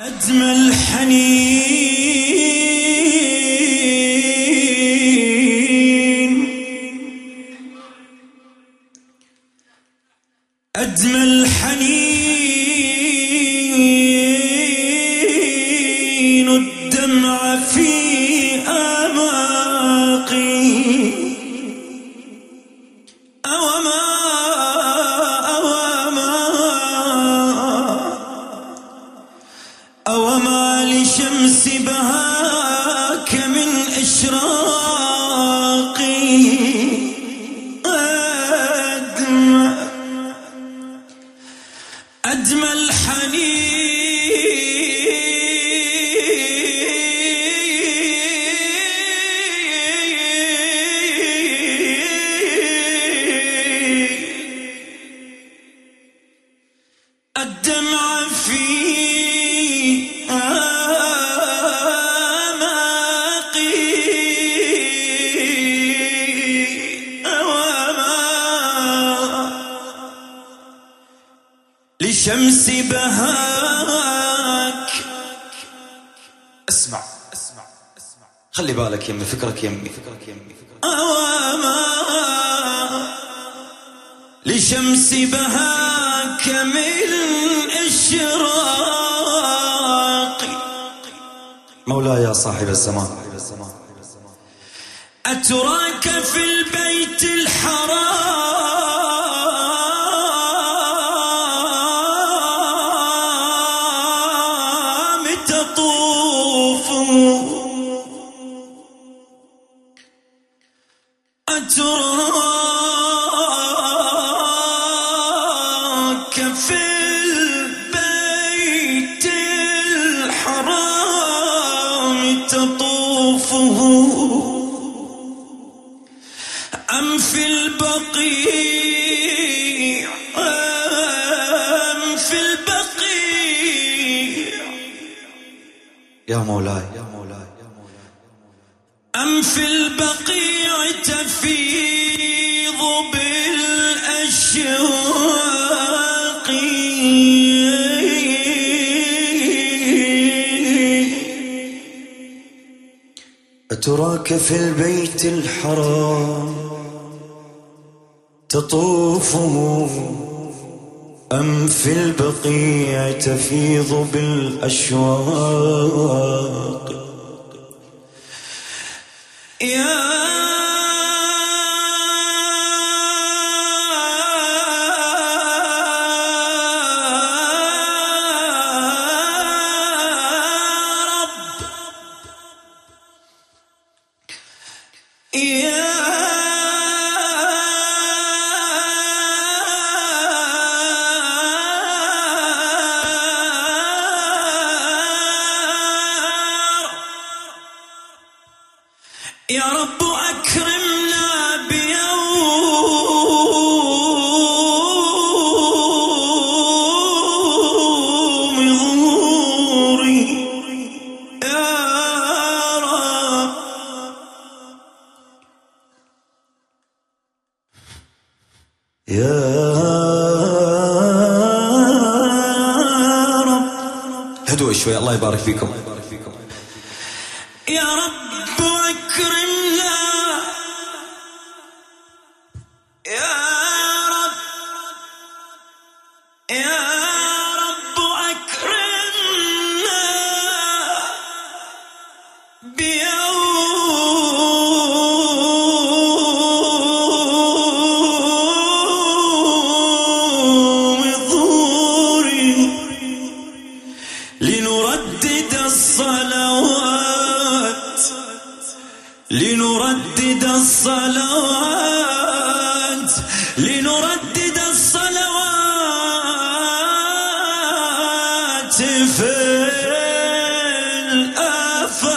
أجمل حنين. لشمس بهاك لشمس بهاك. اسمع اسمع اسمع. خلي بالك يمي فكرك يمي فكرك يمي فكرك أوما لشمس بهاك من إشراقي مولاي يا صاحب الزمان. أتراك في البيت الحرام. أم في البقيع؟ أم في البقيع؟ يا مولاي. يا مولاي أم في البقيع تفيض بالأشواق؟ أتراك في البيت الحرام تطوف أم في البقيع تفيض بالأشواق؟ يا يا رب أكرمنا بيوم ظهوري يا رب. يا رب. هدوء شوي. الله يبارك فيكم. لنردد الصلوات لنردد الصلوات لنردد الصلوات في الآفاق.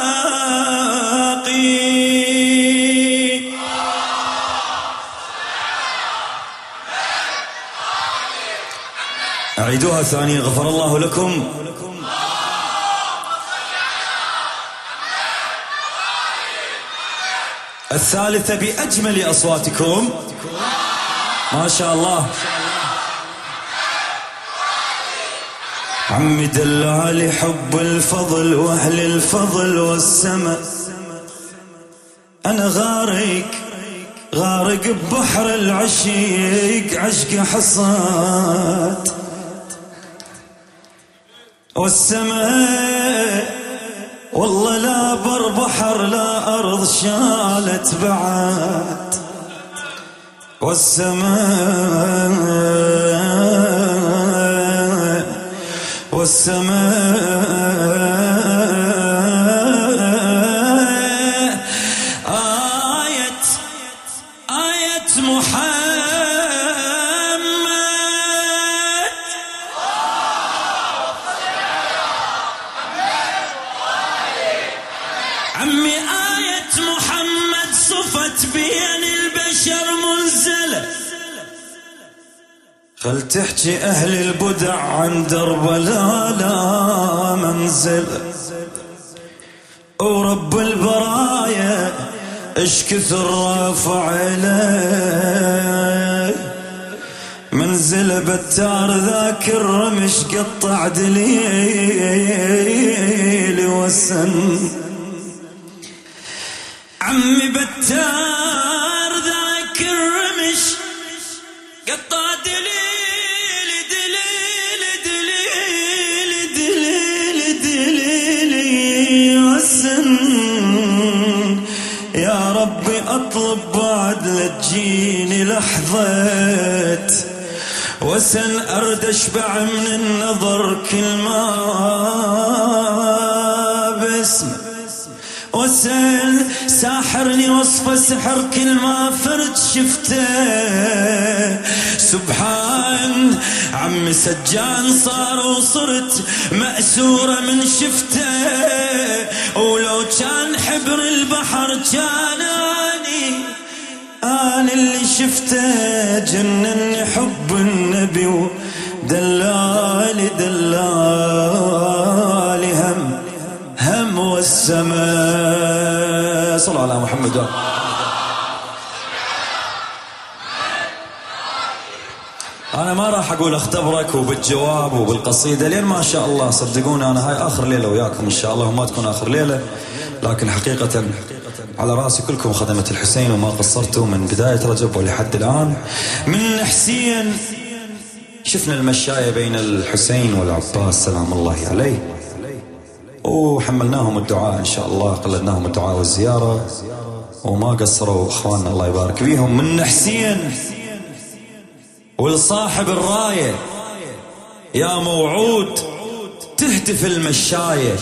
أعيدوها ثانية غفر الله لكم. الثالثة بأجمل أصواتكم. ما شاء الله. عمي دلالي حب الفضل وأهل الفضل والسماء. أنا غارق غارق ببحر العشيق عشق حصاد. والسماء والله لا بر بحر لا أرض شالت بعد والسماء والسماء خل تحكي أهل البدع عن درب لا لا منزل؟ ورب البرايا اش كثر رافع عليه منزل بتار ذاك الرمش قطع دليل وسن. عمي بتار تجيني لحظة وسن ارد اشبع من النظر كل ما باسمه وسل ساحرني وصفه سحر كل ما فرد شفته. سبحان عم سجان صار وصرت مأسورة من شفته. ولو كان حبر البحر كان اني أنا اللي شفته جنني حب النبي ودلالي دلالي هم هم والسماء. صلوا على محمد. أنا ما راح أقول اختبرك وبالجواب وبالقصيدة لين ما شاء الله صدقوني أنا هاي آخر ليلة وياكم إن شاء الله وما تكون آخر ليلة لكن حقيقة على راسي كلكم خدمة الحسين وما قصرتوا من بداية رجب ولحد الآن. من حسين شفنا المشاية بين الحسين والعباس سلام الله عليه. وحملناهم الدعاء إن شاء الله قلدناهم الدعاء والزيارة. وما قصروا إخواننا الله يبارك فيهم. من حسين ولصاحب الراية يا موعود تهتف المشاية.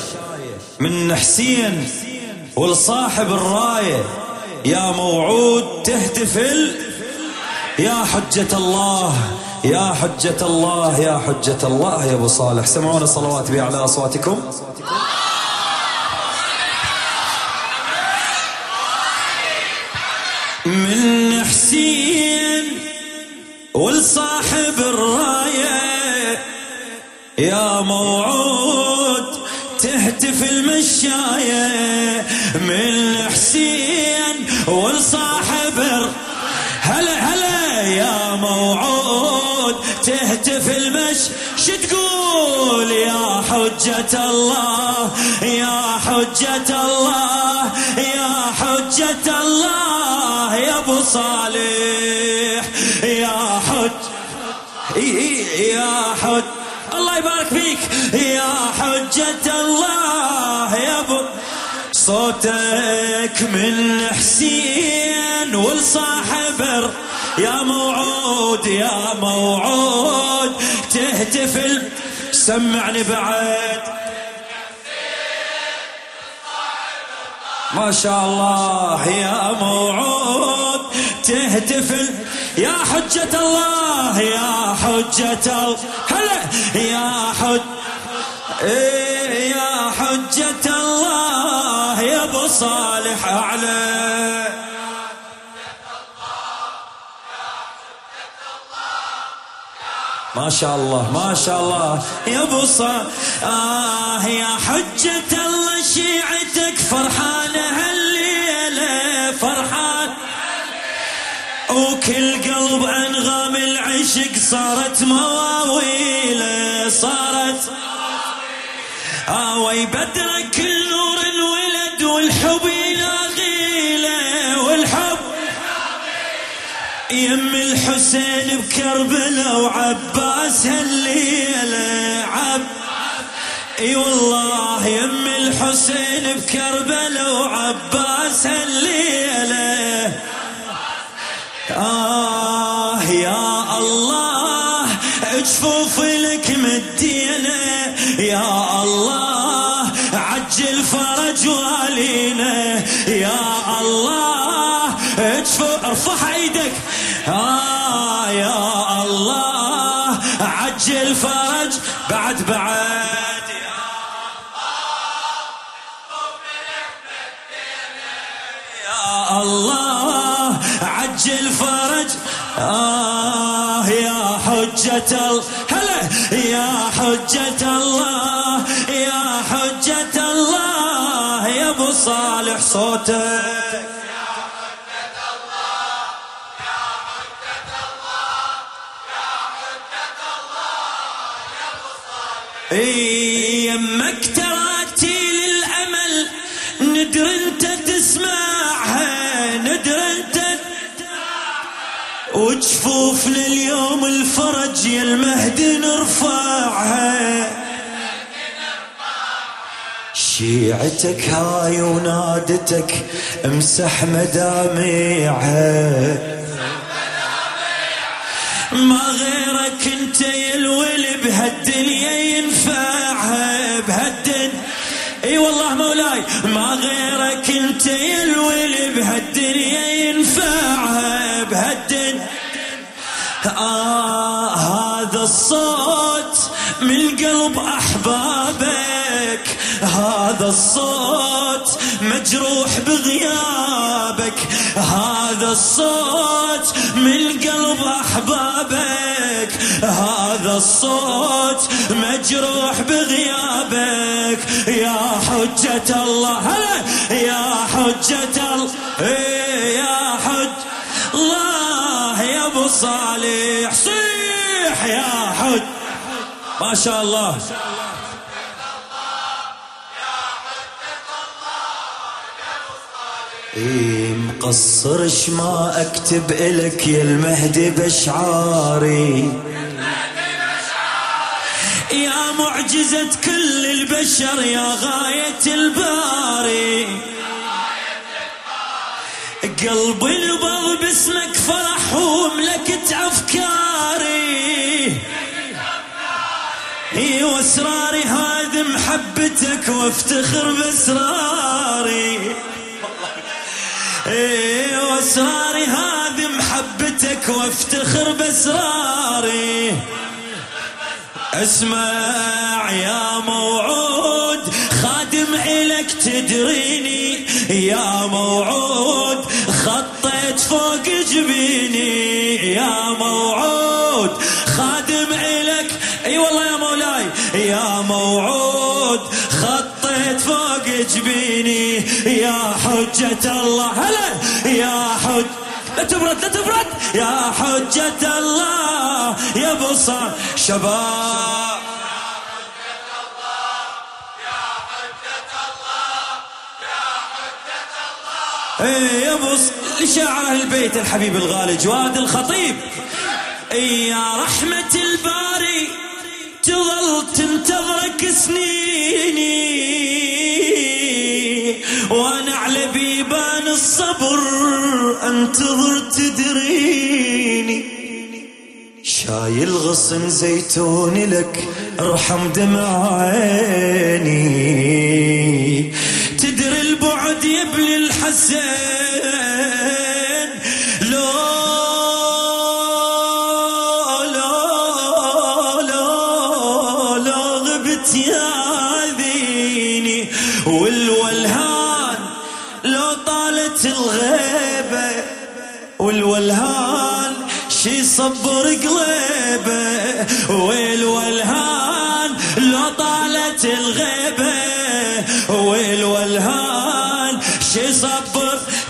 من حسين ولصاحب الراية يا موعود تهتفل يا حجة الله يا حجة الله يا حجة الله يا أبو صالح. سمعونا صلوات بأعلى أصواتكم. من حسين ولصاحب الراية يا موعود تهتف المشاية من حسين ولصاحب الر- هلا هلا يا موعود. تهتف المش شو تقول يا حجة الله؟ يا حجة الله يا حجة الله يا أبو صالح. يا حج يا حج الله يبارك فيك. يا حجة الله. صوتك من حسين والصاحب يا موعود يا موعود تهتفل سمعني بعد. ما شاء الله يا موعود تهتفل يا حجة الله يا حجة الله هلا يا حج إيه يا حجة الله. صالح اعلى ما شاء الله ما شاء الله. يا أبو آه يا حجة الله شيعتك فرحانة هالليلة فرحان. وكل قلب أنغام العشق صارت مواويل صارت آوي بدرك النور والحب يلاغيله والحب. يم الحسين بكربلاء وعباس هالليلة عب. اي والله يم الحسين بكربلاء وعباس هالليلة. آه يا الله جفوف لك مدينة. يا الله يا الله ارفع إيدك. آه يا الله عجل فرج. بعد بعد. يا الله عجل فرج. آه يا حجة الله هلا يا حجة الله. يا ابو صالح صوتك. يمك تراتي للأمل ندر أنت تسمعها ندر أنت وجفوف لليوم الفرج يا المهدي نرفعها. شيعتك هاي ونادتك امسح مدامعها ما غيرك انت يا الول بهالدنيا ينفعها بهالدنيا إي والله مولاي ما غيرك انت يا الول بهالدنيا ينفعها بهالدنيا آه هذا الصوت من قلب أحبابك. هذا الصوت مجروح بغيابك. هذا الصوت من قلب أحبابك. هذا الصوت مجروح بغيابك. يا حجة الله. هلا. يا حجة الله إيه يا حج الله يا أبو صالح. صيح يا ما شاء الله. إيه مقصرش ما أكتب إلك يا المهدي باشعاري يا معجزة كل البشر يا غاية الباري. قلبي نبض باسمك فرح وملكة أفكاري. واسراري هذه محبتك وافتخر باسراري. إيه واسراري هذه محبتك وافتخر باسراري. اسمع يا موعود خادم إلك تدريني. يا موعود خطيت فوق جبيني. يا موعود يا موعود خطيت فوق جبيني. يا حجة الله. هلا. يا حج لا تبرد لا تبرد. يا حجة الله. يا بصر شباب. إيه يا بص لشاعر البيت الحبيب الغالي جواد الخطيب. اي يا رحمة الباري. تظل تنتظرك سنيني وأنا على بيبان الصبر انتظر تدريني شايل غصن زيتون لك ارحم دمع عيني. تدري البعد يبلي الحسن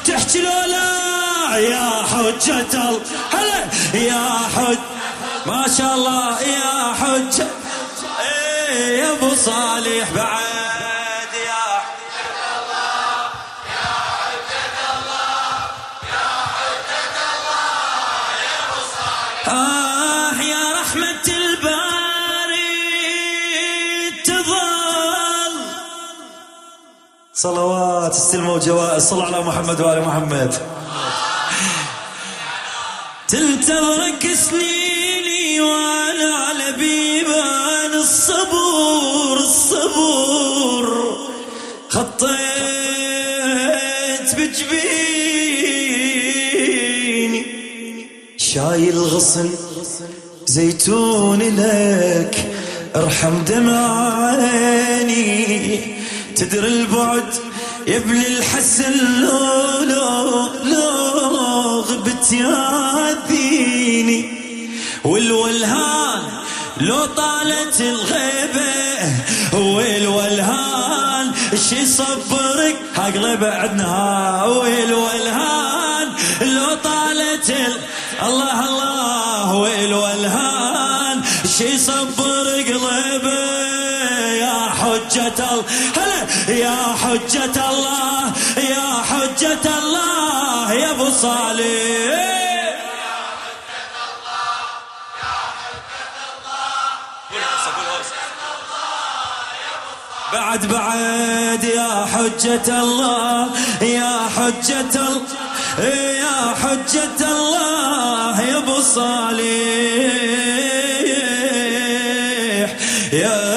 تحكي لولا يا حجة هلا يا حج ما شاء الله يا حجة إيه يا أبو صالح بعد. صلوات استلموا جوائز صلوا على محمد وآل محمد. تنتظرك سنيني وأنا على بيبان الصبور الصبور. خطيت بجبيني. شايل غصن زيتون لك ارحم دمع عيني تدري البعد ابن الحسن لو لو لو غبت يا ديني والولهان لو طالت الغيبة والولهان شي صبرك هقلب عدنا والولهان لو طالت ال... الله الله والولهان شي صبر قلبه يا حجة يا حجة الله. يا حجة الله. يا أبو صالح. بعد بعد يا حجة الله. يا حجة الله. يا حجة الله. يا أبو صالح. يا